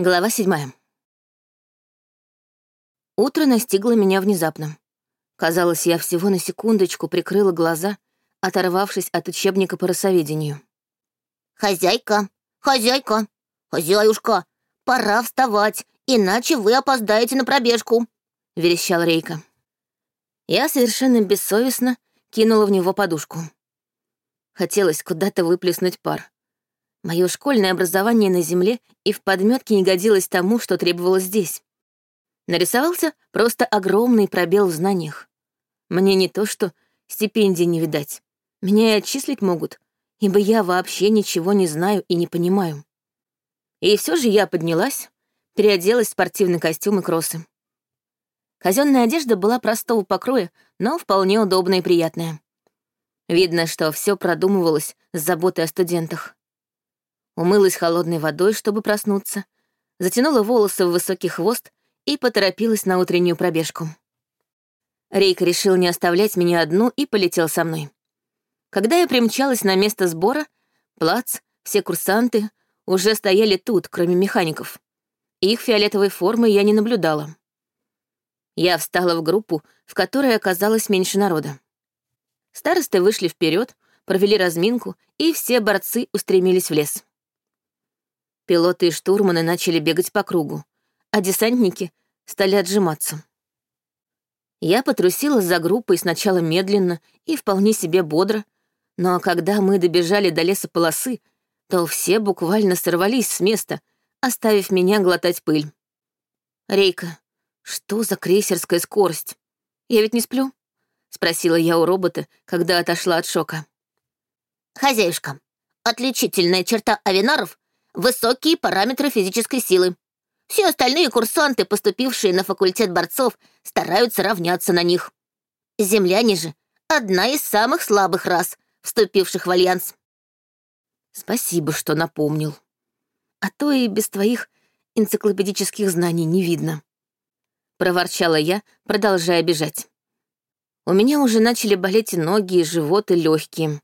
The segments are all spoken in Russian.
Глава седьмая. Утро настигло меня внезапно. Казалось, я всего на секундочку прикрыла глаза, оторвавшись от учебника по росоведению. «Хозяйка! Хозяйка! Хозяюшка! Пора вставать, иначе вы опоздаете на пробежку!» — верещал Рейка. Я совершенно бессовестно кинула в него подушку. Хотелось куда-то выплеснуть пар. Мое школьное образование на земле и в подметке не годилось тому, что требовалось здесь. Нарисовался просто огромный пробел в знаниях. Мне не то что стипендии не видать. Меня и отчислить могут, ибо я вообще ничего не знаю и не понимаю. И все же я поднялась, переоделась в спортивный костюм и кроссы. Казенная одежда была простого покроя, но вполне удобная и приятная. Видно, что все продумывалось с заботой о студентах умылась холодной водой, чтобы проснуться, затянула волосы в высокий хвост и поторопилась на утреннюю пробежку. Рейк решил не оставлять меня одну и полетел со мной. Когда я примчалась на место сбора, плац, все курсанты уже стояли тут, кроме механиков. Их фиолетовой формы я не наблюдала. Я встала в группу, в которой оказалось меньше народа. Старосты вышли вперед, провели разминку, и все борцы устремились в лес. Пилоты и штурманы начали бегать по кругу, а десантники стали отжиматься. Я потрусила за группой сначала медленно и вполне себе бодро, но когда мы добежали до лесополосы, то все буквально сорвались с места, оставив меня глотать пыль. «Рейка, что за крейсерская скорость? Я ведь не сплю?» — спросила я у робота, когда отошла от шока. «Хозяюшка, отличительная черта авинаров высокие параметры физической силы. Все остальные курсанты, поступившие на факультет борцов, стараются равняться на них. Земляне же — одна из самых слабых рас, вступивших в альянс. Спасибо, что напомнил. А то и без твоих энциклопедических знаний не видно. Проворчала я, продолжая бежать. У меня уже начали болеть и ноги, и живот, и легкие.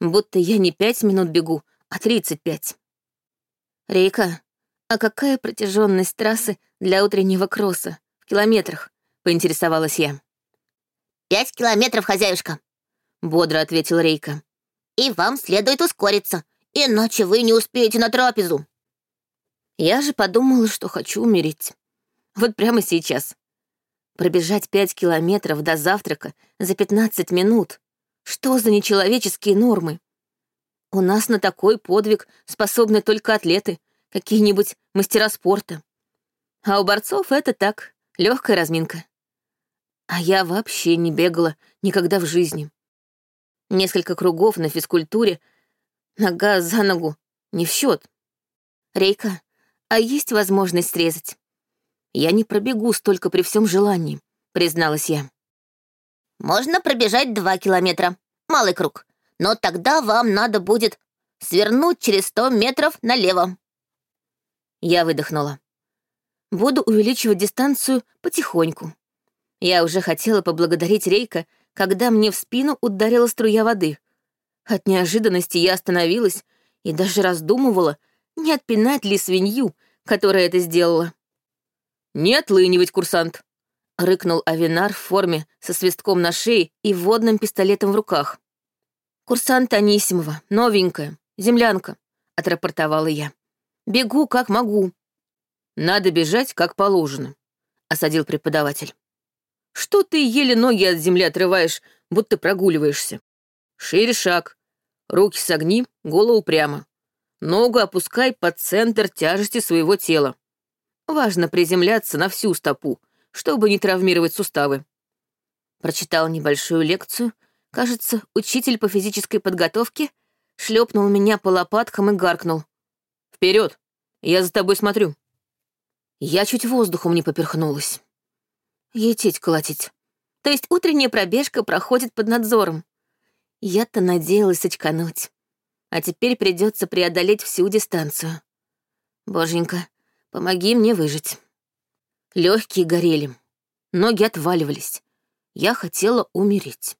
Будто я не пять минут бегу, а тридцать пять. «Рейка, а какая протяженность трассы для утреннего кросса? В километрах?» — поинтересовалась я. «Пять километров, хозяюшка», — бодро ответил Рейка. «И вам следует ускориться, иначе вы не успеете на трапезу». Я же подумала, что хочу умереть. Вот прямо сейчас. Пробежать пять километров до завтрака за пятнадцать минут. Что за нечеловеческие нормы? У нас на такой подвиг способны только атлеты, какие-нибудь мастера спорта. А у борцов это так, легкая разминка. А я вообще не бегала никогда в жизни. Несколько кругов на физкультуре, нога за ногу, не в счет. Рейка, а есть возможность срезать? Я не пробегу столько при всем желании, призналась я. Можно пробежать два километра, малый круг, но тогда вам надо будет свернуть через сто метров налево». Я выдохнула. Буду увеличивать дистанцию потихоньку. Я уже хотела поблагодарить Рейка, когда мне в спину ударила струя воды. От неожиданности я остановилась и даже раздумывала, не отпинать ли свинью, которая это сделала. «Не отлынивать, курсант!» — рыкнул Авинар в форме со свистком на шее и водным пистолетом в руках. «Курсант Анисимова, новенькая, землянка», — отрапортовала я. «Бегу, как могу». «Надо бежать, как положено», — осадил преподаватель. «Что ты еле ноги от земли отрываешь, будто прогуливаешься? Шире шаг, руки согни, голову прямо. Ногу опускай под центр тяжести своего тела. Важно приземляться на всю стопу, чтобы не травмировать суставы». Прочитал небольшую лекцию — Кажется, учитель по физической подготовке шлепнул меня по лопаткам и гаркнул. Вперед! Я за тобой смотрю!» Я чуть воздухом не поперхнулась. Ететь колотить. То есть утренняя пробежка проходит под надзором. Я-то надеялась очкануть. А теперь придется преодолеть всю дистанцию. Боженька, помоги мне выжить. Легкие горели, ноги отваливались. Я хотела умереть.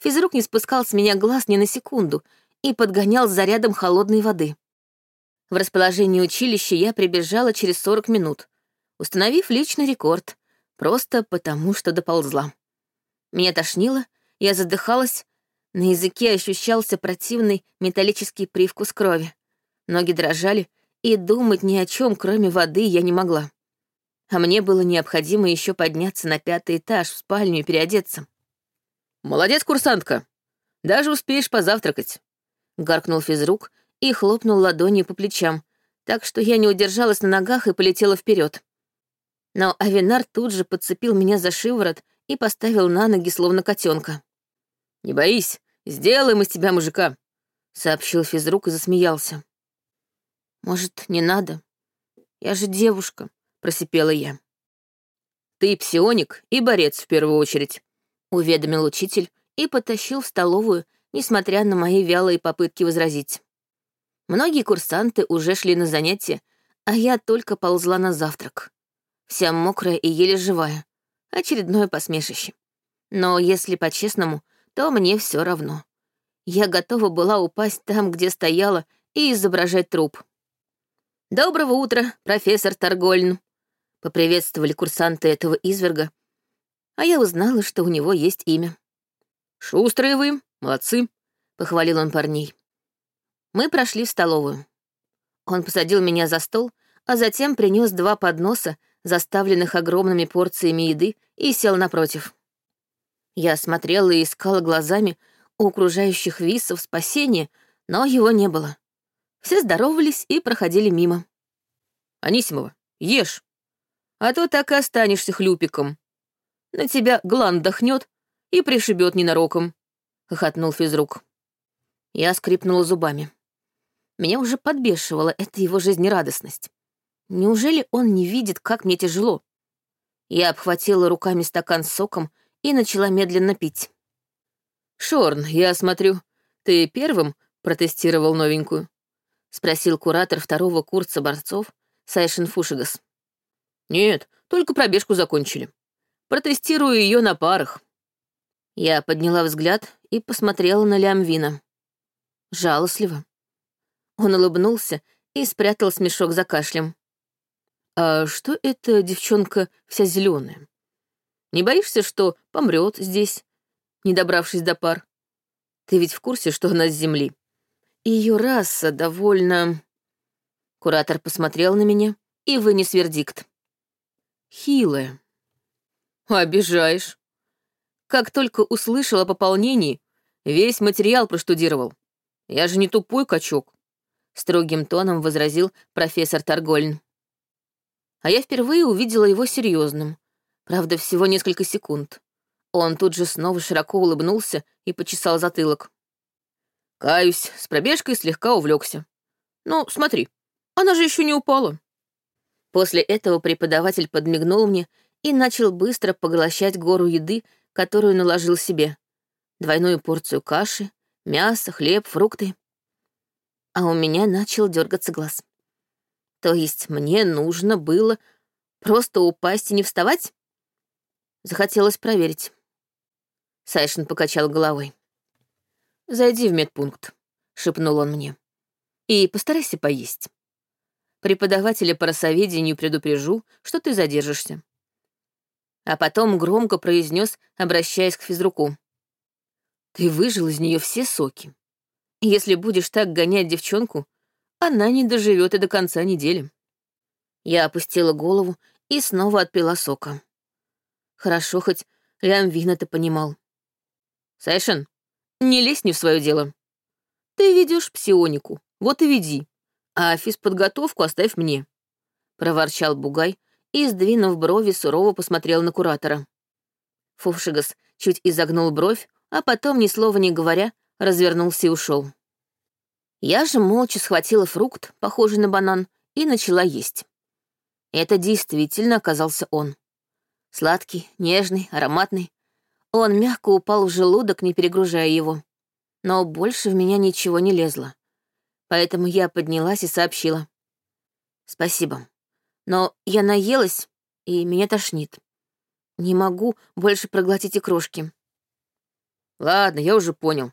Физрук не спускал с меня глаз ни на секунду и подгонял с зарядом холодной воды. В расположении училища я прибежала через 40 минут, установив личный рекорд, просто потому что доползла. Меня тошнило, я задыхалась, на языке ощущался противный металлический привкус крови. Ноги дрожали, и думать ни о чем, кроме воды, я не могла. А мне было необходимо еще подняться на пятый этаж в спальню и переодеться. «Молодец, курсантка! Даже успеешь позавтракать!» Гаркнул физрук и хлопнул ладонью по плечам, так что я не удержалась на ногах и полетела вперед. Но Авинар тут же подцепил меня за шиворот и поставил на ноги, словно котенка. «Не боись, сделаем из тебя мужика», — сообщил физрук и засмеялся. «Может, не надо? Я же девушка», — просипела я. «Ты псионик и борец в первую очередь», — уведомил учитель и потащил в столовую, несмотря на мои вялые попытки возразить. Многие курсанты уже шли на занятия, а я только ползла на завтрак. Вся мокрая и еле живая. Очередное посмешище. Но если по-честному, то мне все равно. Я готова была упасть там, где стояла, и изображать труп. «Доброго утра, профессор Торгольн!» — поприветствовали курсанты этого изверга, а я узнала, что у него есть имя. «Шустрые вы, молодцы!» — похвалил он парней. Мы прошли в столовую. Он посадил меня за стол, а затем принес два подноса, заставленных огромными порциями еды, и сел напротив. Я смотрела и искала глазами у окружающих висов спасения, но его не было. Все здоровались и проходили мимо. «Анисимова, ешь, а то так и останешься хлюпиком. На тебя глан дохнет и пришибет ненароком», — хохотнул физрук. Я скрипнула зубами. Меня уже подбешивала эта его жизнерадостность. Неужели он не видит, как мне тяжело? Я обхватила руками стакан с соком и начала медленно пить. «Шорн, я смотрю, ты первым протестировал новенькую?» — спросил куратор второго курса борцов Сайшин Фушигас. «Нет, только пробежку закончили. Протестирую ее на парах». Я подняла взгляд и посмотрела на Лямвина. Жалостливо. Он улыбнулся и спрятал смешок за кашлем. «А что эта девчонка вся зеленая? Не боишься, что помрет здесь, не добравшись до пар? Ты ведь в курсе, что она с земли? Ее раса довольно...» Куратор посмотрел на меня и вынес вердикт. «Хилая». «Обижаешь. Как только услышал о пополнении, весь материал проштудировал. Я же не тупой качок», — строгим тоном возразил профессор Торгольн. А я впервые увидела его серьезным, Правда, всего несколько секунд. Он тут же снова широко улыбнулся и почесал затылок. Каюсь, с пробежкой слегка увлекся. Ну, смотри, она же еще не упала. После этого преподаватель подмигнул мне и начал быстро поглощать гору еды, которую наложил себе. Двойную порцию каши, мясо, хлеб, фрукты. А у меня начал дергаться глаз. То есть мне нужно было просто упасть и не вставать? Захотелось проверить. Сайшин покачал головой. «Зайди в медпункт», — шепнул он мне. «И постарайся поесть. Преподавателя по росоведению предупрежу, что ты задержишься». А потом громко произнес, обращаясь к физруку. «Ты выжил из нее все соки. Если будешь так гонять девчонку, она не доживет и до конца недели». Я опустила голову и снова отпила сока. Хорошо, хоть Лям Вин это понимал. Сайшен, не лезь не в свое дело. Ты ведешь псионику, вот и веди, а физподготовку оставь мне. Проворчал Бугай и, сдвинув брови, сурово посмотрел на куратора. Фувшигас чуть изогнул бровь, а потом, ни слова не говоря, развернулся и ушел. Я же молча схватила фрукт, похожий на банан, и начала есть. Это действительно оказался он. Сладкий, нежный, ароматный. Он мягко упал в желудок, не перегружая его. Но больше в меня ничего не лезло. Поэтому я поднялась и сообщила. «Спасибо. Но я наелась, и меня тошнит. Не могу больше проглотить и крошки». «Ладно, я уже понял.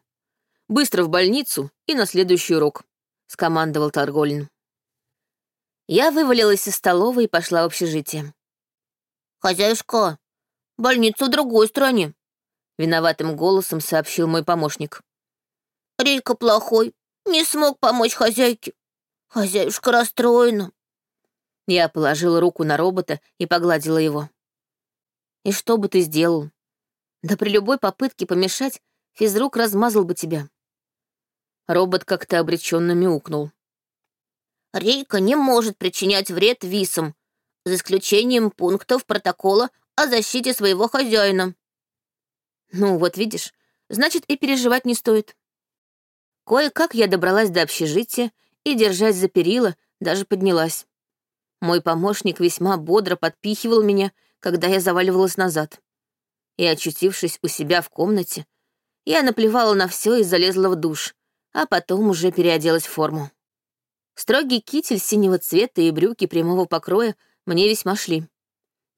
Быстро в больницу и на следующий урок», — скомандовал Тарголин. Я вывалилась из столовой и пошла в общежитие. «Хозяюшка, больница в другой стране», — виноватым голосом сообщил мой помощник. «Рейка плохой, не смог помочь хозяйке. Хозяюшка расстроена». Я положила руку на робота и погладила его. «И что бы ты сделал? Да при любой попытке помешать физрук размазал бы тебя». Робот как-то обреченно мяукнул. «Рейка не может причинять вред висам, за исключением пунктов протокола о защите своего хозяина». «Ну, вот видишь, значит, и переживать не стоит». Кое-как я добралась до общежития и, держась за перила, даже поднялась. Мой помощник весьма бодро подпихивал меня, когда я заваливалась назад. И, очутившись у себя в комнате, я наплевала на все и залезла в душ, а потом уже переоделась в форму. Строгий китель синего цвета и брюки прямого покроя мне весьма шли.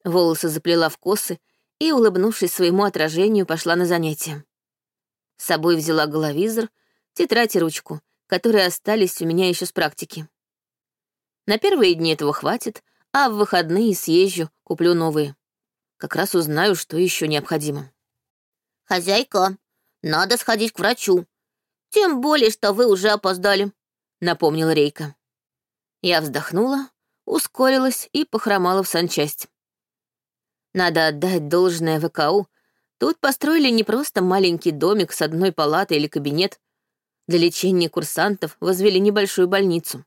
Волосы заплела в косы и, улыбнувшись своему отражению, пошла на занятия. С собой взяла головизор, тетрадь и ручку, которые остались у меня еще с практики. На первые дни этого хватит, а в выходные съезжу, куплю новые. Как раз узнаю, что еще необходимо. «Хозяйка, надо сходить к врачу. Тем более, что вы уже опоздали», — напомнила Рейка. Я вздохнула, ускорилась и похромала в санчасть. Надо отдать должное ВКУ. Тут построили не просто маленький домик с одной палатой или кабинет. Для лечения курсантов возвели небольшую больницу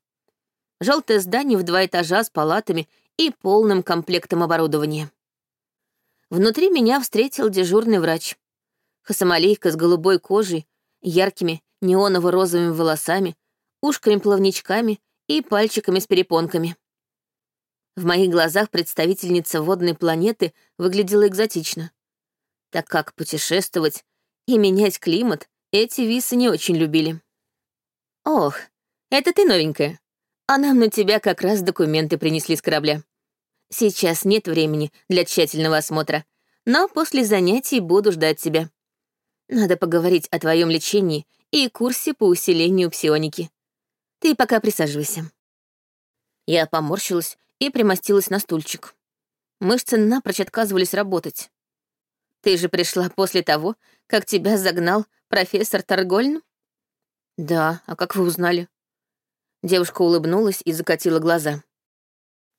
желтое здание в два этажа с палатами и полным комплектом оборудования. Внутри меня встретил дежурный врач. Хасамалейка с голубой кожей, яркими неоново-розовыми волосами, ушками-плавничками и пальчиками с перепонками. В моих глазах представительница водной планеты выглядела экзотично, так как путешествовать и менять климат эти висы не очень любили. «Ох, это ты новенькая», а нам на тебя как раз документы принесли с корабля. Сейчас нет времени для тщательного осмотра, но после занятий буду ждать тебя. Надо поговорить о твоем лечении и курсе по усилению псионики. Ты пока присаживайся». Я поморщилась и примостилась на стульчик. Мышцы напрочь отказывались работать. «Ты же пришла после того, как тебя загнал профессор Торгольн?» «Да, а как вы узнали?» Девушка улыбнулась и закатила глаза.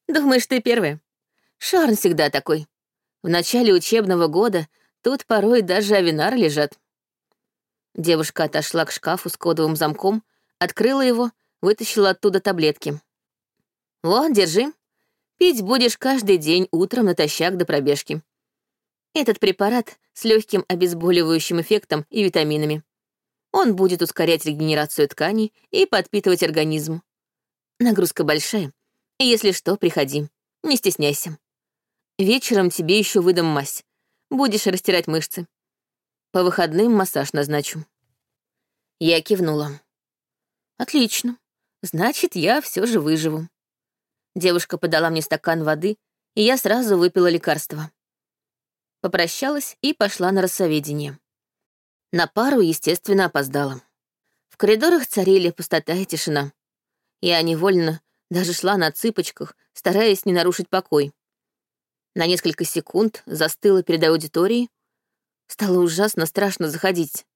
«Думаешь, ты первая? Шарн всегда такой. В начале учебного года тут порой даже авинары лежат». Девушка отошла к шкафу с кодовым замком, открыла его, вытащила оттуда таблетки. «Вот, держи. Пить будешь каждый день утром натощак до пробежки. Этот препарат с легким обезболивающим эффектом и витаминами. Он будет ускорять регенерацию тканей и подпитывать организм. Нагрузка большая. Если что, приходи. Не стесняйся. Вечером тебе еще выдам мазь. Будешь растирать мышцы. По выходным массаж назначу. Я кивнула. Отлично. Значит, я все же выживу. Девушка подала мне стакан воды, и я сразу выпила лекарство. Попрощалась и пошла на рассоведение. На пару, естественно, опоздала. В коридорах царили пустота и тишина. Я невольно даже шла на цыпочках, стараясь не нарушить покой. На несколько секунд застыла перед аудиторией. Стало ужасно страшно заходить.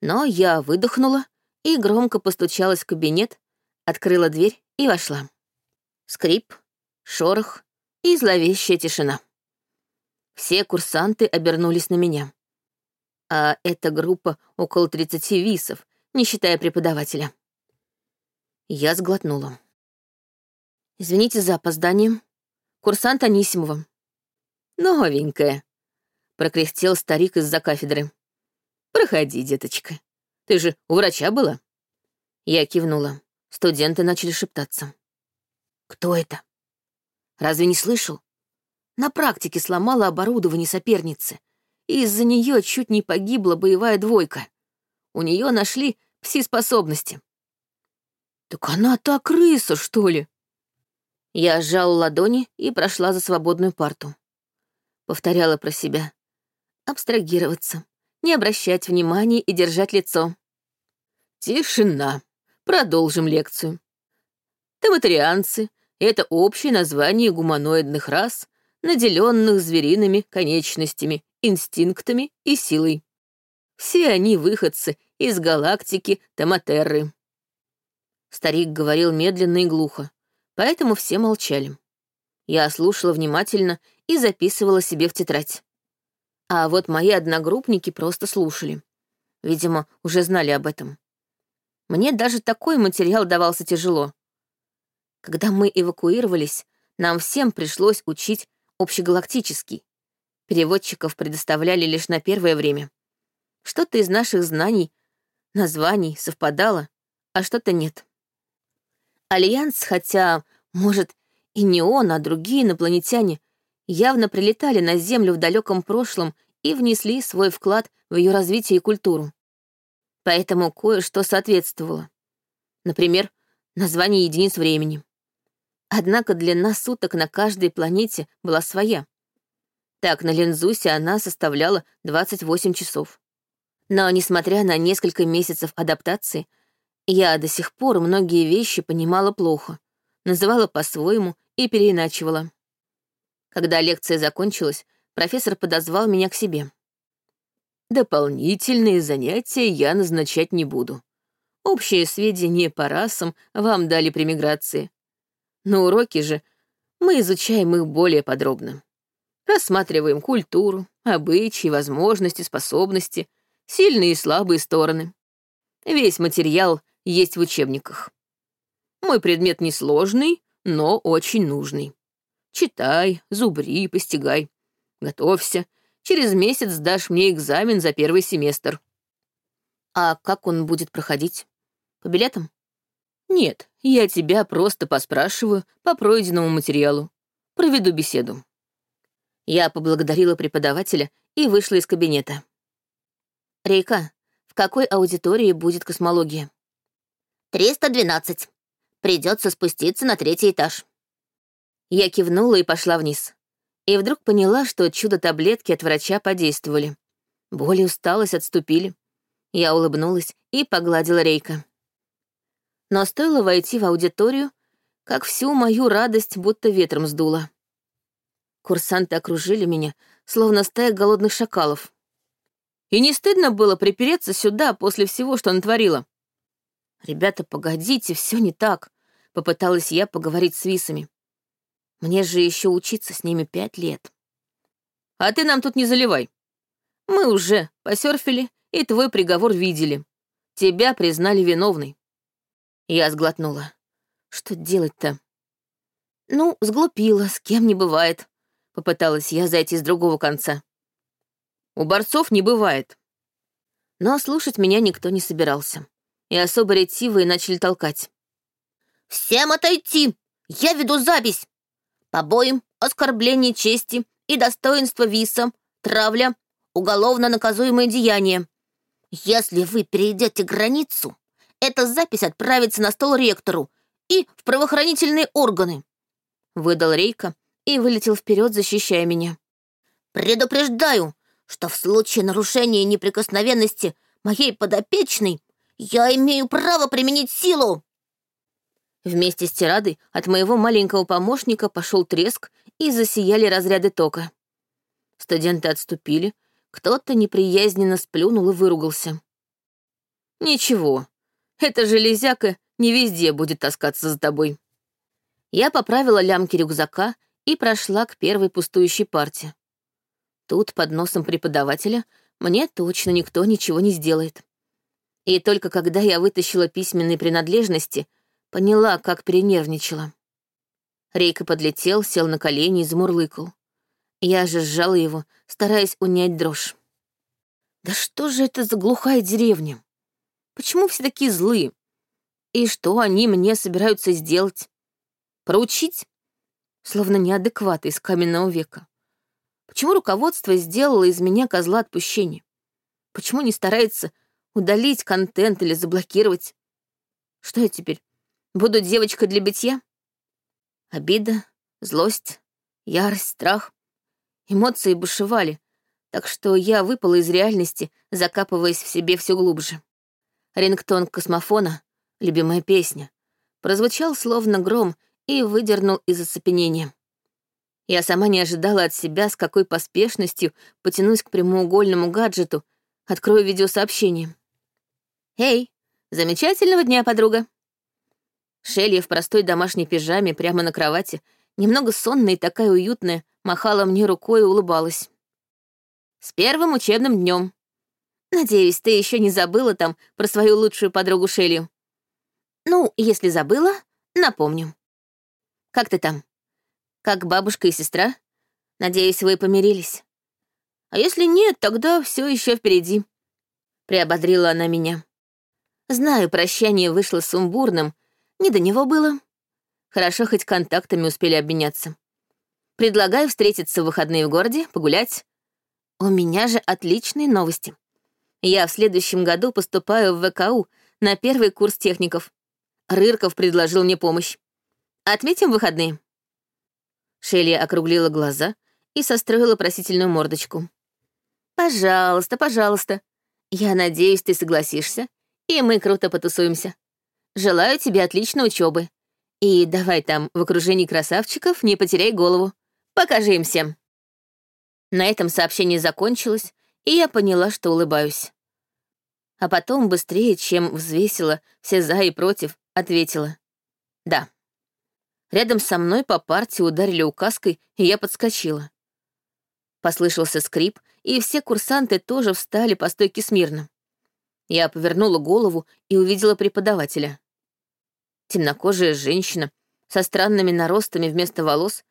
Но я выдохнула и громко постучалась в кабинет, открыла дверь и вошла. Скрип, шорох и зловещая тишина. Все курсанты обернулись на меня а эта группа около 30 висов, не считая преподавателя. Я сглотнула. «Извините за опоздание. Курсант Анисимова». «Новенькая», — прокряхтел старик из-за кафедры. «Проходи, деточка. Ты же у врача была?» Я кивнула. Студенты начали шептаться. «Кто это? Разве не слышал? На практике сломала оборудование соперницы и из-за нее чуть не погибла боевая двойка. У нее нашли пси-способности. «Так она та крыса, что ли?» Я сжала ладони и прошла за свободную парту. Повторяла про себя. Абстрагироваться, не обращать внимания и держать лицо. Тишина. Продолжим лекцию. Таматарианцы, — это общее название гуманоидных рас, наделенных звериными конечностями, инстинктами и силой. Все они выходцы из галактики Таматерры. Старик говорил медленно и глухо, поэтому все молчали. Я слушала внимательно и записывала себе в тетрадь. А вот мои одногруппники просто слушали. Видимо, уже знали об этом. Мне даже такой материал давался тяжело. Когда мы эвакуировались, нам всем пришлось учить общегалактический. Переводчиков предоставляли лишь на первое время. Что-то из наших знаний, названий совпадало, а что-то нет. Альянс, хотя, может, и не он, а другие инопланетяне, явно прилетали на Землю в далеком прошлом и внесли свой вклад в ее развитие и культуру. Поэтому кое-что соответствовало. Например, название единиц времени. Однако длина суток на каждой планете была своя. Так, на Лензусе она составляла 28 часов. Но, несмотря на несколько месяцев адаптации, я до сих пор многие вещи понимала плохо, называла по-своему и переиначивала. Когда лекция закончилась, профессор подозвал меня к себе. «Дополнительные занятия я назначать не буду. Общие сведения по расам вам дали при миграции. На уроке же мы изучаем их более подробно. Рассматриваем культуру, обычаи, возможности, способности, сильные и слабые стороны. Весь материал есть в учебниках. Мой предмет несложный, но очень нужный. Читай, зубри, постигай. Готовься. Через месяц сдашь мне экзамен за первый семестр. А как он будет проходить? По билетам? Нет, я тебя просто поспрашиваю по пройденному материалу. Проведу беседу. Я поблагодарила преподавателя и вышла из кабинета. «Рейка, в какой аудитории будет космология?» «312. Придется спуститься на третий этаж». Я кивнула и пошла вниз. И вдруг поняла, что чудо-таблетки от врача подействовали. Боль и усталость отступили. Я улыбнулась и погладила Рейка. Но стоило войти в аудиторию, как всю мою радость будто ветром сдуло. Курсанты окружили меня, словно стая голодных шакалов. И не стыдно было припереться сюда после всего, что натворила. «Ребята, погодите, все не так», — попыталась я поговорить с висами. «Мне же еще учиться с ними пять лет». «А ты нам тут не заливай. Мы уже посерфили и твой приговор видели. Тебя признали виновной». Я сглотнула. «Что делать-то?» «Ну, сглупила, с кем не бывает», Попыталась я зайти с другого конца. У борцов не бывает. Но слушать меня никто не собирался. И особо ретивые начали толкать. «Всем отойти! Я веду запись! Побои, оскорбление чести и достоинства виса, травля, уголовно наказуемое деяние. Если вы перейдете границу, эта запись отправится на стол ректору и в правоохранительные органы», — выдал Рейка, и вылетел вперед, защищая меня. «Предупреждаю, что в случае нарушения неприкосновенности моей подопечной я имею право применить силу!» Вместе с тирадой от моего маленького помощника пошел треск и засияли разряды тока. Студенты отступили, кто-то неприязненно сплюнул и выругался. «Ничего, эта железяка не везде будет таскаться за тобой». Я поправила лямки рюкзака и прошла к первой пустующей парте. Тут, под носом преподавателя, мне точно никто ничего не сделает. И только когда я вытащила письменные принадлежности, поняла, как перенервничала. Рейка подлетел, сел на колени и замурлыкал. Я же сжала его, стараясь унять дрожь. Да что же это за глухая деревня? Почему все такие злые? И что они мне собираются сделать? Проучить? Словно неадекват из каменного века. Почему руководство сделало из меня козла отпущения? Почему не старается удалить контент или заблокировать? Что я теперь? Буду девочкой для битья? Обида, злость, ярость, страх. Эмоции бушевали, так что я выпала из реальности, закапываясь в себе все глубже. Рингтон космофона, любимая песня, прозвучал словно гром и выдернул из оцепенения. Я сама не ожидала от себя, с какой поспешностью потянусь к прямоугольному гаджету, открою видеосообщение. «Эй, замечательного дня, подруга!» Шелья в простой домашней пижаме прямо на кровати, немного сонная и такая уютная, махала мне рукой и улыбалась. «С первым учебным днем. Надеюсь, ты еще не забыла там про свою лучшую подругу Шелью. Ну, если забыла, напомню. Как ты там? Как бабушка и сестра? Надеюсь, вы помирились. А если нет, тогда все еще впереди. Приободрила она меня. Знаю, прощание вышло сумбурным, не до него было. Хорошо, хоть контактами успели обменяться. Предлагаю встретиться в выходные в городе, погулять. У меня же отличные новости. Я в следующем году поступаю в ВКУ на первый курс техников. Рырков предложил мне помощь. Отметим выходные. Шелли округлила глаза и состроила просительную мордочку. «Пожалуйста, пожалуйста. Я надеюсь, ты согласишься, и мы круто потусуемся. Желаю тебе отличной учебы. И давай там, в окружении красавчиков, не потеряй голову. Покажи им всем». На этом сообщение закончилось, и я поняла, что улыбаюсь. А потом, быстрее, чем взвесила все «за» и «против», ответила. «Да». Рядом со мной по парте ударили указкой, и я подскочила. Послышался скрип, и все курсанты тоже встали по стойке смирно. Я повернула голову и увидела преподавателя. Темнокожая женщина со странными наростами вместо волос,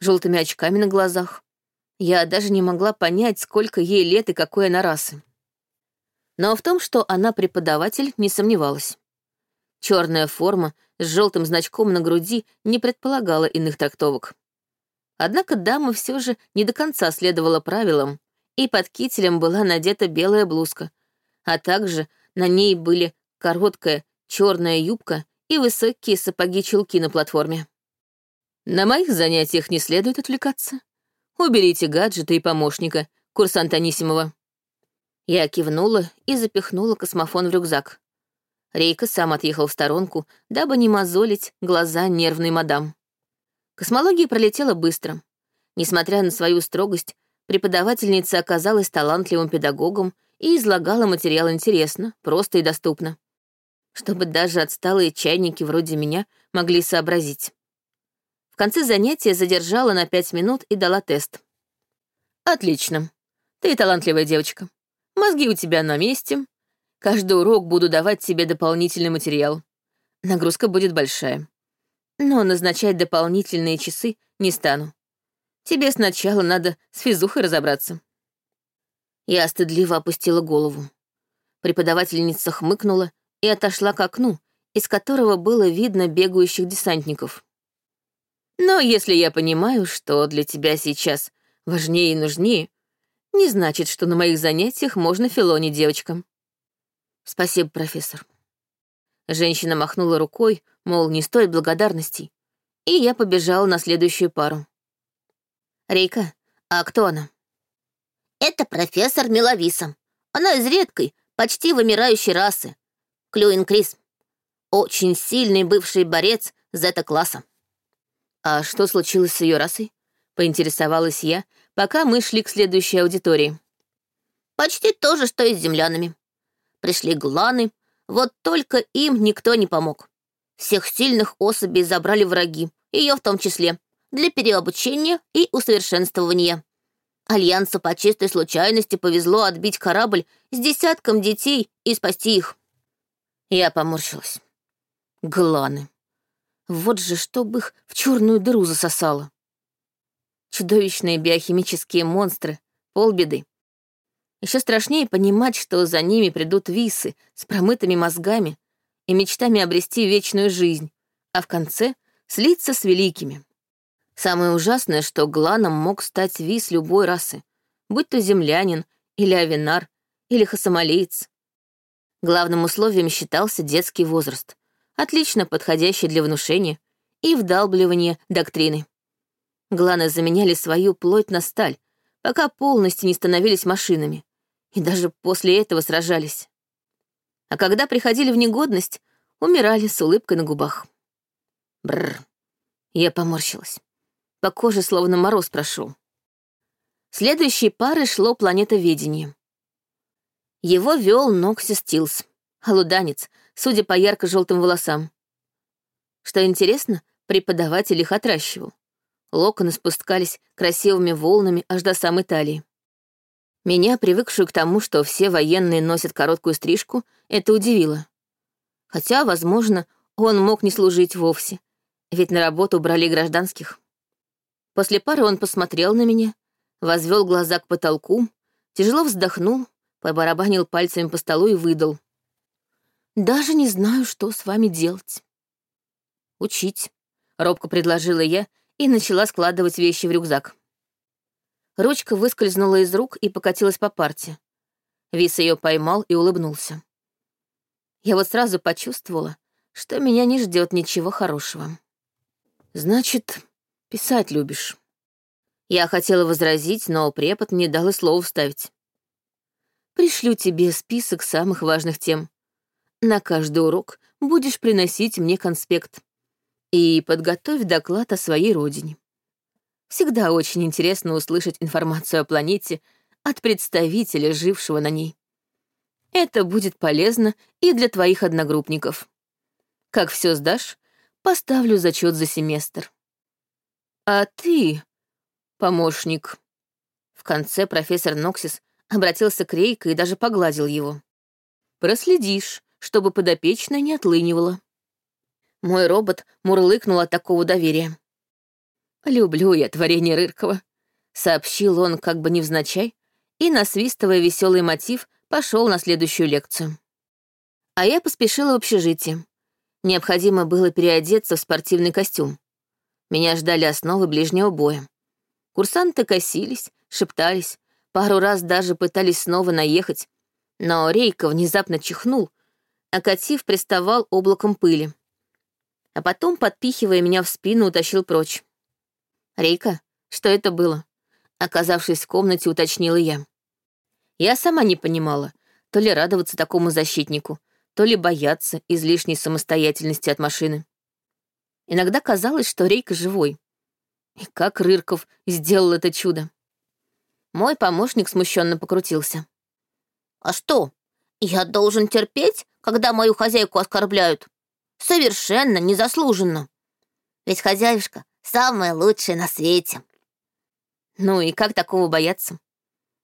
желтыми очками на глазах. Я даже не могла понять, сколько ей лет и какой она расы. Но в том, что она преподаватель, не сомневалась. Черная форма с желтым значком на груди не предполагала иных трактовок. Однако дама все же не до конца следовала правилам, и под кителем была надета белая блузка, а также на ней были короткая черная юбка и высокие сапоги-чулки на платформе. На моих занятиях не следует отвлекаться. Уберите гаджеты и помощника, курсант Анисимова. Я кивнула и запихнула космофон в рюкзак. Рейка сам отъехал в сторонку, дабы не мозолить глаза нервной мадам. Космология пролетела быстро. Несмотря на свою строгость, преподавательница оказалась талантливым педагогом и излагала материал интересно, просто и доступно. Чтобы даже отсталые чайники вроде меня могли сообразить. В конце занятия задержала на пять минут и дала тест. «Отлично. Ты талантливая девочка. Мозги у тебя на месте, Каждый урок буду давать тебе дополнительный материал. Нагрузка будет большая. Но назначать дополнительные часы не стану. Тебе сначала надо с физухой разобраться. Я стыдливо опустила голову. Преподавательница хмыкнула и отошла к окну, из которого было видно бегающих десантников. Но если я понимаю, что для тебя сейчас важнее и нужнее, не значит, что на моих занятиях можно филонить девочкам. «Спасибо, профессор». Женщина махнула рукой, мол, не стоит благодарностей, и я побежала на следующую пару. «Рейка, а кто она?» «Это профессор Меловиса. Она из редкой, почти вымирающей расы. Клюин Крис. Очень сильный бывший борец зета-класса». «А что случилось с ее расой?» — поинтересовалась я, пока мы шли к следующей аудитории. «Почти то же, что и с землянами пришли гланы, вот только им никто не помог. Всех сильных особей забрали враги, ее в том числе, для переобучения и усовершенствования. Альянсу по чистой случайности повезло отбить корабль с десятком детей и спасти их. Я поморщилась. Гланы. Вот же, чтобы их в черную дыру засосало. Чудовищные биохимические монстры, полбеды. Еще страшнее понимать, что за ними придут висы с промытыми мозгами и мечтами обрести вечную жизнь, а в конце слиться с великими. Самое ужасное, что Гланом мог стать вис любой расы, будь то землянин или авинар, или хасамалеец. Главным условием считался детский возраст, отлично подходящий для внушения и вдалбливания доктрины. Гланы заменяли свою плоть на сталь, пока полностью не становились машинами, и даже после этого сражались. А когда приходили в негодность, умирали с улыбкой на губах. Бррр. Я поморщилась. По коже словно мороз прошел. Следующей парой шло планетоведение. Его вел Ноксис Тилс, алуданец, судя по ярко-желтым волосам. Что интересно, преподаватель их отращивал. Локоны спускались красивыми волнами аж до самой талии. Меня, привыкшую к тому, что все военные носят короткую стрижку, это удивило. Хотя, возможно, он мог не служить вовсе, ведь на работу брали гражданских. После пары он посмотрел на меня, возвел глаза к потолку, тяжело вздохнул, побарабанил пальцами по столу и выдал. «Даже не знаю, что с вами делать». «Учить», — робко предложила я и начала складывать вещи в рюкзак. Ручка выскользнула из рук и покатилась по парте. Вис ее поймал и улыбнулся. Я вот сразу почувствовала, что меня не ждет ничего хорошего. «Значит, писать любишь». Я хотела возразить, но препод не дал и слова вставить. «Пришлю тебе список самых важных тем. На каждый урок будешь приносить мне конспект. И подготовь доклад о своей родине. Всегда очень интересно услышать информацию о планете от представителя, жившего на ней. Это будет полезно и для твоих одногруппников. Как все сдашь, поставлю зачет за семестр. А ты, помощник... В конце профессор Ноксис обратился к Рейко и даже погладил его. Проследишь, чтобы подопечная не отлынивала. Мой робот мурлыкнул от такого доверия. «Люблю я творение Рыркова», — сообщил он как бы невзначай, и, насвистывая веселый мотив, пошел на следующую лекцию. А я поспешила в общежитие. Необходимо было переодеться в спортивный костюм. Меня ждали основы ближнего боя. Курсанты косились, шептались, пару раз даже пытались снова наехать, но Рейка внезапно чихнул, а Катив приставал облаком пыли. А потом, подпихивая меня в спину, утащил прочь. «Рейка, что это было?» Оказавшись в комнате, уточнила я. Я сама не понимала, то ли радоваться такому защитнику, то ли бояться излишней самостоятельности от машины. Иногда казалось, что Рейка живой. И как Рырков сделал это чудо. Мой помощник смущенно покрутился. «А что, я должен терпеть, когда мою хозяйку оскорбляют? Совершенно незаслуженно. Ведь хозяюшка Самое лучшее на свете. Ну и как такого бояться?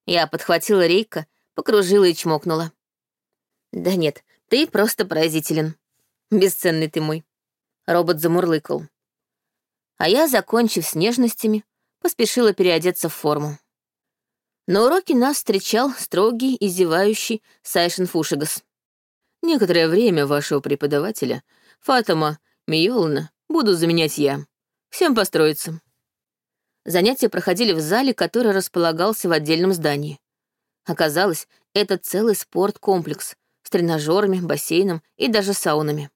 Я подхватила Рейка, покружила и чмокнула. Да нет, ты просто поразителен. Бесценный ты мой. Робот замурлыкал. А я, закончив с нежностями, поспешила переодеться в форму. На уроке нас встречал строгий и зевающий Сайшин Фушигас. Некоторое время вашего преподавателя, Фатома Миолна, буду заменять я. Всем построиться. Занятия проходили в зале, который располагался в отдельном здании. Оказалось, это целый спорткомплекс с тренажерами, бассейном и даже саунами.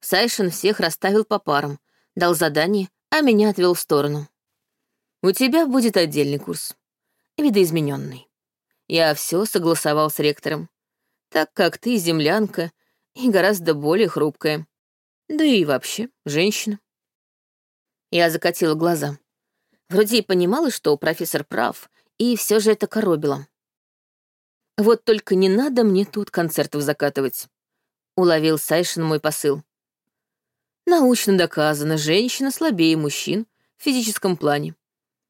Сайшин всех расставил по парам, дал задание, а меня отвел в сторону. «У тебя будет отдельный курс. Видоизмененный. Я все согласовал с ректором, так как ты землянка и гораздо более хрупкая. Да и вообще, женщина. Я закатила глаза. Вроде и понимала, что профессор прав, и все же это коробило. «Вот только не надо мне тут концертов закатывать», — уловил Сайшин мой посыл. «Научно доказано, женщина слабее мужчин в физическом плане.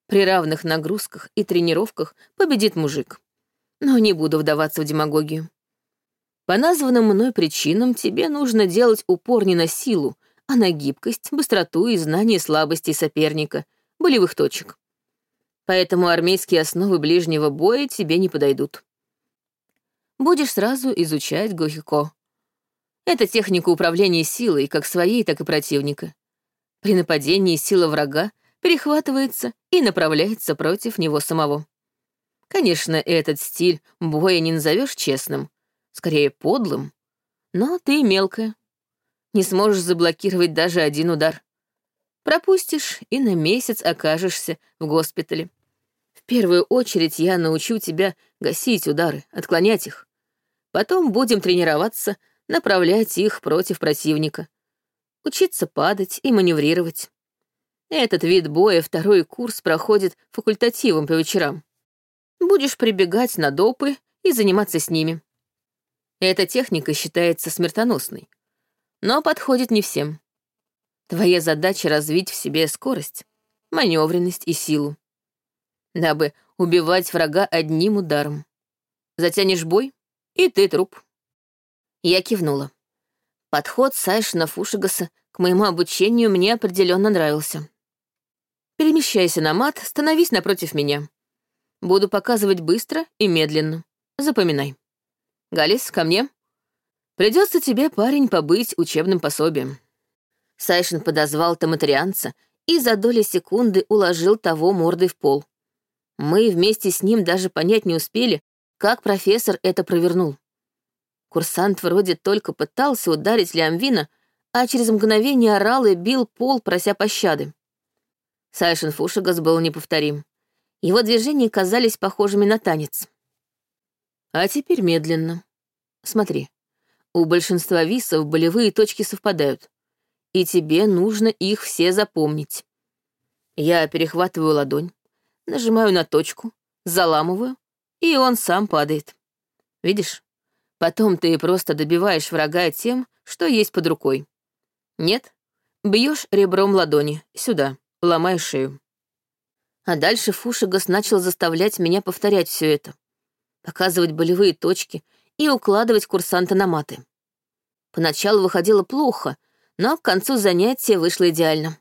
При равных нагрузках и тренировках победит мужик. Но не буду вдаваться в демагогию. По названным мной причинам тебе нужно делать упор не на силу, а на гибкость, быстроту и знание слабостей соперника, болевых точек. Поэтому армейские основы ближнего боя тебе не подойдут. Будешь сразу изучать гохико. Это техника управления силой, как своей, так и противника. При нападении сила врага перехватывается и направляется против него самого. Конечно, этот стиль боя не назовешь честным, скорее подлым, но ты мелкая, не сможешь заблокировать даже один удар. Пропустишь и на месяц окажешься в госпитале. В первую очередь я научу тебя гасить удары, отклонять их. Потом будем тренироваться, направлять их против противника. Учиться падать и маневрировать. Этот вид боя второй курс проходит факультативом по вечерам. Будешь прибегать на допы и заниматься с ними. Эта техника считается смертоносной, но подходит не всем. Твоя задача — развить в себе скорость, маневренность и силу, дабы убивать врага одним ударом. Затянешь бой, и ты труп. Я кивнула. Подход Сайшина Фушигаса к моему обучению мне определенно нравился. Перемещайся на мат, становись напротив меня. Буду показывать быстро и медленно. Запоминай. Галис, ко мне. Придется тебе, парень, побыть учебным пособием. Сайшин подозвал таматарианца и за доли секунды уложил того мордой в пол. Мы вместе с ним даже понять не успели, как профессор это провернул. Курсант вроде только пытался ударить Лямвина, а через мгновение орал и бил пол, прося пощады. Сайшин Фушигас был неповторим. Его движения казались похожими на танец. А теперь медленно. Смотри, у большинства висов болевые точки совпадают, и тебе нужно их все запомнить. Я перехватываю ладонь, нажимаю на точку, заламываю, и он сам падает. Видишь? Потом ты просто добиваешь врага тем, что есть под рукой. Нет? Бьешь ребром ладони, сюда, ломаешь шею. А дальше Фушигас начал заставлять меня повторять все это показывать болевые точки и укладывать курсанта на маты. Поначалу выходило плохо, но к концу занятия вышло идеально.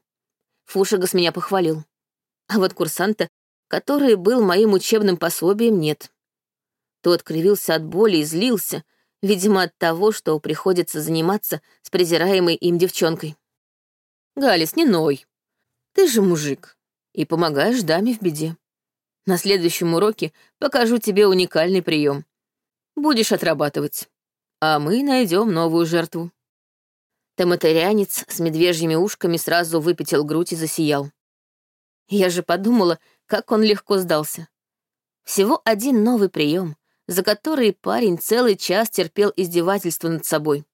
Фушагас меня похвалил. А вот курсанта, который был моим учебным пособием, нет. Тот кривился от боли и злился, видимо, от того, что приходится заниматься с презираемой им девчонкой. «Галис, не ной. Ты же мужик и помогаешь даме в беде. На следующем уроке покажу тебе уникальный прием. Будешь отрабатывать. А мы найдем новую жертву. Томатарянец с медвежьими ушками сразу выпятил грудь и засиял. Я же подумала, как он легко сдался. Всего один новый прием, за который парень целый час терпел издевательство над собой.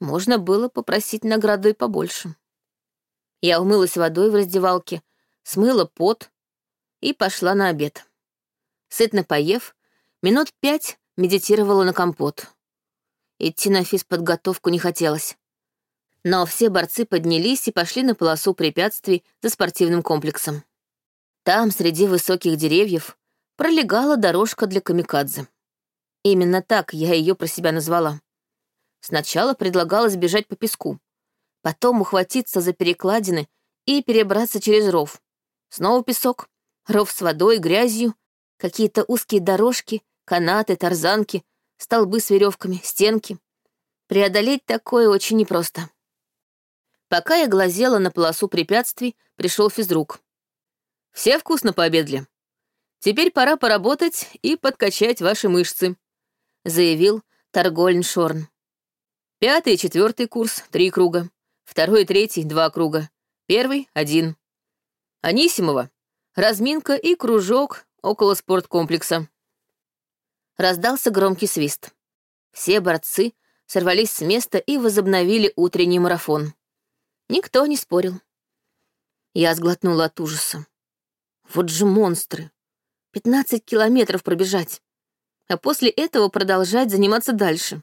Можно было попросить награду побольше. Я умылась водой в раздевалке, смыла пот, и пошла на обед. Сытно поев, минут пять медитировала на компот. Идти на физподготовку не хотелось. Но все борцы поднялись и пошли на полосу препятствий за спортивным комплексом. Там, среди высоких деревьев, пролегала дорожка для камикадзе. Именно так я ее про себя назвала. Сначала предлагалось бежать по песку, потом ухватиться за перекладины и перебраться через ров. Снова песок, Ров с водой, грязью, какие-то узкие дорожки, канаты, тарзанки, столбы с веревками, стенки. Преодолеть такое очень непросто. Пока я глазела на полосу препятствий, пришел физрук. «Все вкусно пообедали. Теперь пора поработать и подкачать ваши мышцы», — заявил Торгольн Шорн. «Пятый и четвертый курс — три круга. Второй и третий — два круга. Первый — один. Анисимова разминка и кружок около спорткомплекса. Раздался громкий свист. Все борцы сорвались с места и возобновили утренний марафон. Никто не спорил. Я сглотнула от ужаса. Вот же монстры. 15 километров пробежать. А после этого продолжать заниматься дальше.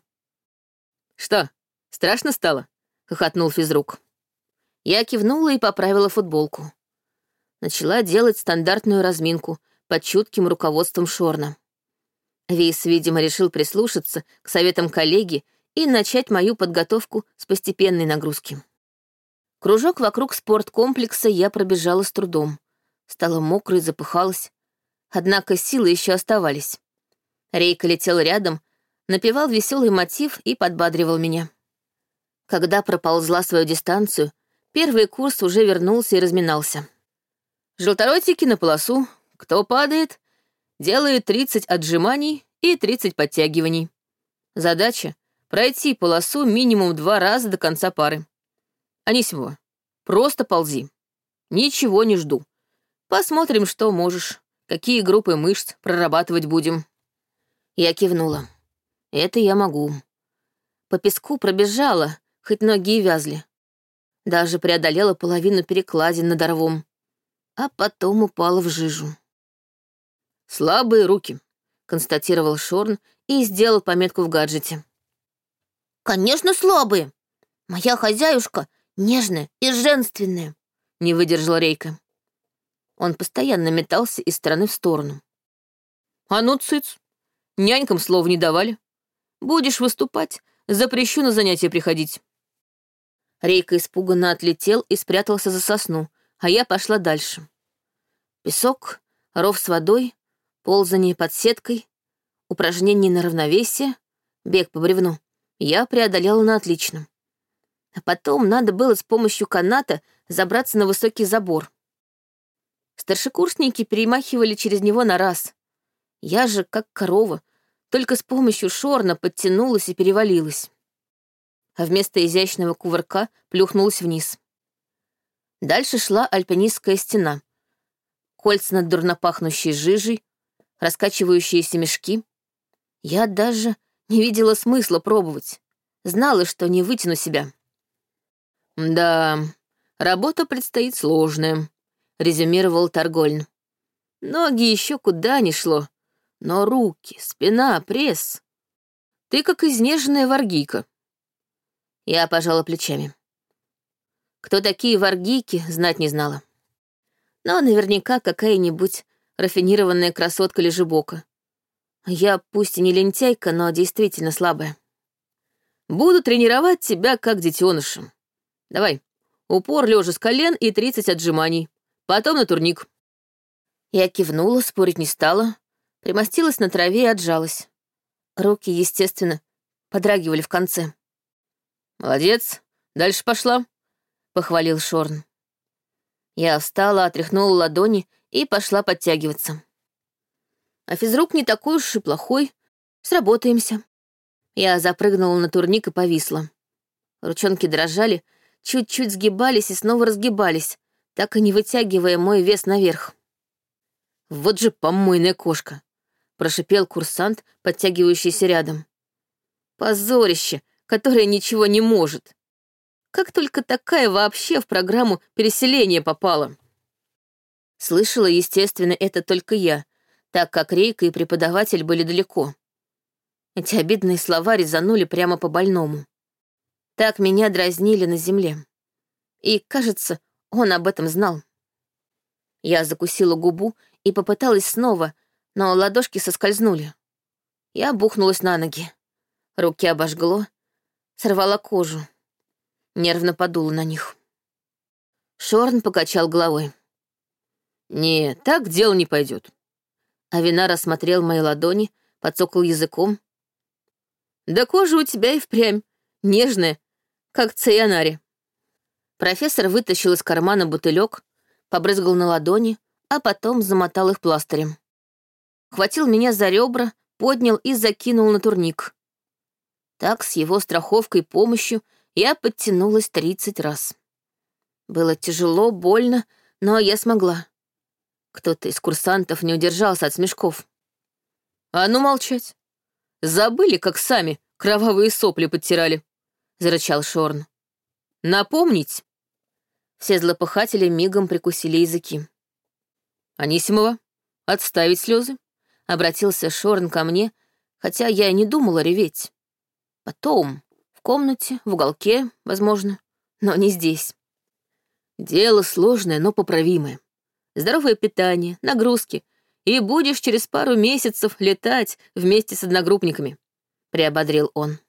«Что, страшно стало?» — хохотнул физрук. Я кивнула и поправила футболку начала делать стандартную разминку под чутким руководством Шорна. Вейс, видимо, решил прислушаться к советам коллеги и начать мою подготовку с постепенной нагрузки. Кружок вокруг спорткомплекса я пробежала с трудом. Стала мокрой, запыхалась. Однако силы еще оставались. Рейка летел рядом, напевал веселый мотив и подбадривал меня. Когда проползла свою дистанцию, первый курс уже вернулся и разминался. Желторотики на полосу. Кто падает, делает 30 отжиманий и 30 подтягиваний. Задача — пройти полосу минимум два раза до конца пары. Анисимова, просто ползи. Ничего не жду. Посмотрим, что можешь, какие группы мышц прорабатывать будем. Я кивнула. Это я могу. По песку пробежала, хоть ноги и вязли. Даже преодолела половину перекладин над рвом, а потом упала в жижу. «Слабые руки», — констатировал Шорн и сделал пометку в гаджете. «Конечно, слабые. Моя хозяюшка нежная и женственная», — не выдержала Рейка. Он постоянно метался из стороны в сторону. «А ну, цыц! Нянькам слова не давали. Будешь выступать, запрещу на занятия приходить». Рейка испуганно отлетел и спрятался за сосну, а я пошла дальше. Песок, ров с водой, ползание под сеткой, упражнения на равновесие, бег по бревну я преодолела на отлично. А потом надо было с помощью каната забраться на высокий забор. Старшекурсники перемахивали через него на раз. Я же, как корова, только с помощью шорна подтянулась и перевалилась. А вместо изящного кувырка плюхнулась вниз. Дальше шла альпинистская стена. Кольца над дурнопахнущей жижей, раскачивающиеся мешки. Я даже не видела смысла пробовать. Знала, что не вытяну себя. «Да, работа предстоит сложная», — резюмировал Торгольн. «Ноги еще куда ни шло, но руки, спина, пресс. Ты как изнеженная варгийка». Я пожала плечами. Кто такие варгийки, знать не знала. Но наверняка какая-нибудь рафинированная красотка-лежебока. Я пусть и не лентяйка, но действительно слабая. Буду тренировать тебя как детеныша. Давай, упор лежа с колен и 30 отжиманий. Потом на турник. Я кивнула, спорить не стала, примостилась на траве и отжалась. Руки, естественно, подрагивали в конце. «Молодец, дальше пошла», — похвалил Шорн. Я встала, отряхнула ладони и пошла подтягиваться. А физрук не такой уж и плохой. Сработаемся. Я запрыгнула на турник и повисла. Ручонки дрожали, чуть-чуть сгибались и снова разгибались, так и не вытягивая мой вес наверх. «Вот же помойная кошка!» — прошипел курсант, подтягивающийся рядом. «Позорище, которое ничего не может! Как только такая вообще в программу переселения попала!» Слышала, естественно, это только я, так как Рейка и преподаватель были далеко. Эти обидные слова резанули прямо по больному. Так меня дразнили на земле. И, кажется, он об этом знал. Я закусила губу и попыталась снова, но ладошки соскользнули. Я бухнулась на ноги. Руки обожгло, сорвала кожу. Нервно подула на них. Шорн покачал головой. «Не, так дело не пойдет. А вина рассмотрел мои ладони, подсокал языком. «Да кожа у тебя и впрямь, нежная, как цианари». Профессор вытащил из кармана бутылек, побрызгал на ладони, а потом замотал их пластырем. Хватил меня за ребра, поднял и закинул на турник. Так, с его страховкой помощью, я подтянулась тридцать раз. Было тяжело, больно, но я смогла. Кто-то из курсантов не удержался от смешков. «А ну молчать! Забыли, как сами кровавые сопли подтирали!» — зарычал Шорн. «Напомнить?» Все злопыхатели мигом прикусили языки. «Анисимова, отставить слезы?» — обратился Шорн ко мне, хотя я и не думала реветь. Потом, комнате, в уголке, возможно, но не здесь. Дело сложное, но поправимое здоровое питание, нагрузки, и будешь через пару месяцев летать вместе с одногруппниками», — приободрил он.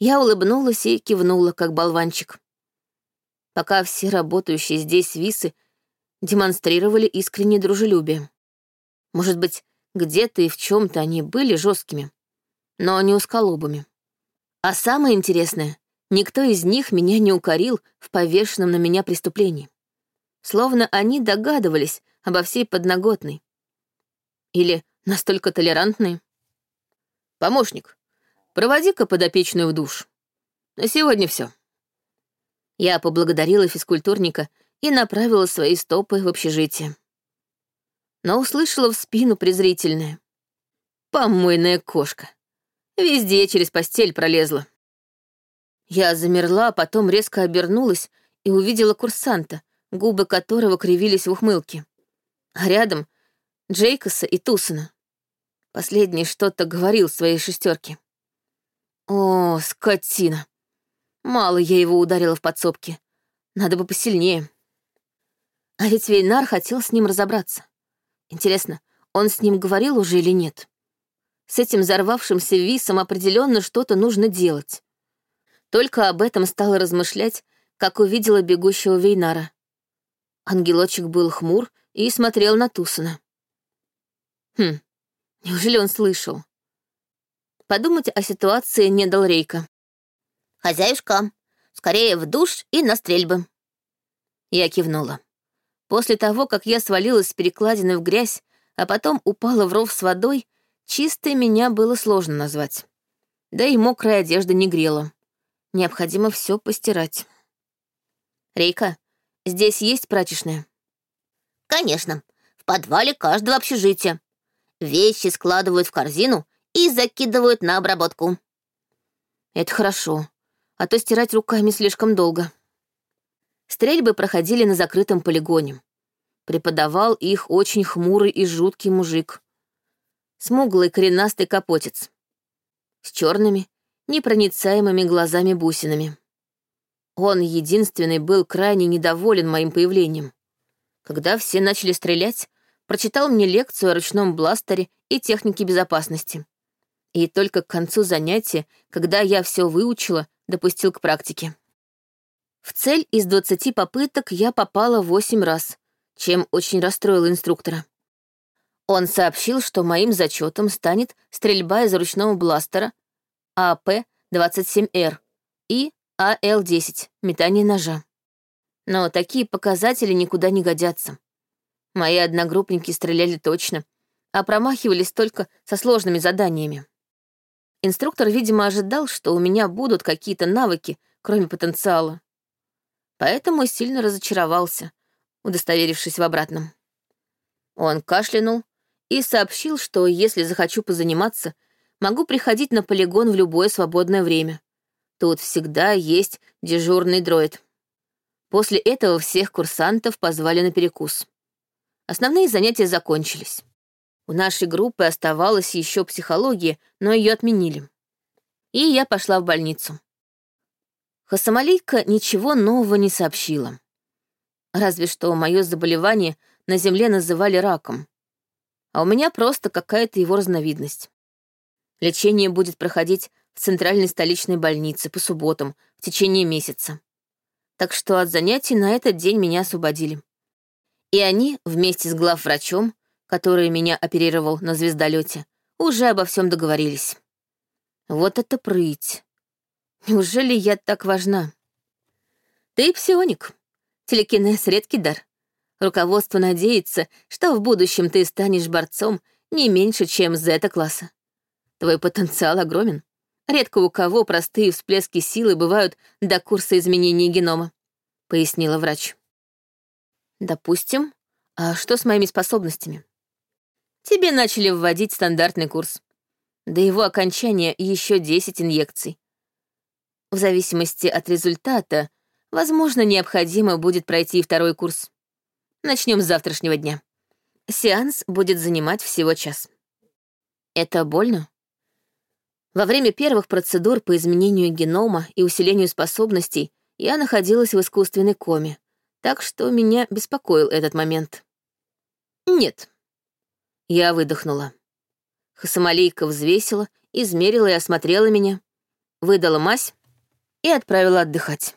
Я улыбнулась и кивнула, как болванчик. Пока все работающие здесь висы демонстрировали искреннее дружелюбие. Может быть, где-то и в чем то они были жесткими, но не усколобами. А самое интересное, никто из них меня не укорил в повешенном на меня преступлении словно они догадывались обо всей подноготной. Или настолько толерантны. «Помощник, проводи-ка подопечную в душ. На сегодня все. Я поблагодарила физкультурника и направила свои стопы в общежитие. Но услышала в спину презрительное. «Помойная кошка. Везде через постель пролезла». Я замерла, а потом резко обернулась и увидела курсанта, губы которого кривились в ухмылке. А рядом — Джейкоса и Тусона. Последний что-то говорил своей шестерке. О, скотина! Мало я его ударила в подсобке. Надо бы посильнее. А ведь Вейнар хотел с ним разобраться. Интересно, он с ним говорил уже или нет? С этим взорвавшимся висом определенно что-то нужно делать. Только об этом стала размышлять, как увидела бегущего Вейнара. Ангелочек был хмур и смотрел на Тусона. Хм, неужели он слышал? Подумать о ситуации не дал Рейка. «Хозяюшка, скорее в душ и на стрельбы». Я кивнула. После того, как я свалилась с перекладины в грязь, а потом упала в ров с водой, чистой меня было сложно назвать. Да и мокрая одежда не грела. Необходимо все постирать. «Рейка, здесь есть прачечная?» «Конечно, в подвале каждого общежития. Вещи складывают в корзину и закидывают на обработку». «Это хорошо, а то стирать руками слишком долго». Стрельбы проходили на закрытом полигоне. Преподавал их очень хмурый и жуткий мужик. Смуглый коренастый капотец. С черными, непроницаемыми глазами-бусинами. Он единственный был крайне недоволен моим появлением. Когда все начали стрелять, прочитал мне лекцию о ручном бластере и технике безопасности. И только к концу занятия, когда я все выучила, допустил к практике. В цель из 20 попыток я попала 8 раз, чем очень расстроил инструктора. Он сообщил, что моим зачетом станет стрельба из ручного бластера АП-27Р и АЛ-10 — метание ножа. Но такие показатели никуда не годятся. Мои одногруппники стреляли точно, а промахивались только со сложными заданиями. Инструктор, видимо, ожидал, что у меня будут какие-то навыки, кроме потенциала. Поэтому сильно разочаровался, удостоверившись в обратном. Он кашлянул и сообщил, что если захочу позаниматься, могу приходить на полигон в любое свободное время. Тут всегда есть дежурный дроид. После этого всех курсантов позвали на перекус. Основные занятия закончились. У нашей группы оставалась еще психология, но ее отменили. И я пошла в больницу. Хасамалийка ничего нового не сообщила. Разве что мое заболевание на Земле называли раком. А у меня просто какая-то его разновидность. Лечение будет проходить в Центральной столичной больнице по субботам в течение месяца. Так что от занятий на этот день меня освободили. И они вместе с главврачом, который меня оперировал на звездолете, уже обо всем договорились. Вот это прыть. Неужели я так важна? Ты псионик. Телекинез — редкий дар. Руководство надеется, что в будущем ты станешь борцом не меньше, чем зета-класса. Твой потенциал огромен. Редко у кого простые всплески силы бывают до курса изменения генома», — пояснила врач. «Допустим. А что с моими способностями?» «Тебе начали вводить стандартный курс. До его окончания еще 10 инъекций. В зависимости от результата, возможно, необходимо будет пройти второй курс. Начнем с завтрашнего дня. Сеанс будет занимать всего час. Это больно? Во время первых процедур по изменению генома и усилению способностей я находилась в искусственной коме, так что меня беспокоил этот момент. Нет. Я выдохнула. Хасамалейка взвесила, измерила и осмотрела меня, выдала мазь и отправила отдыхать.